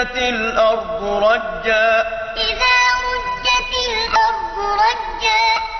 وأزلفت الأرض رجا إذا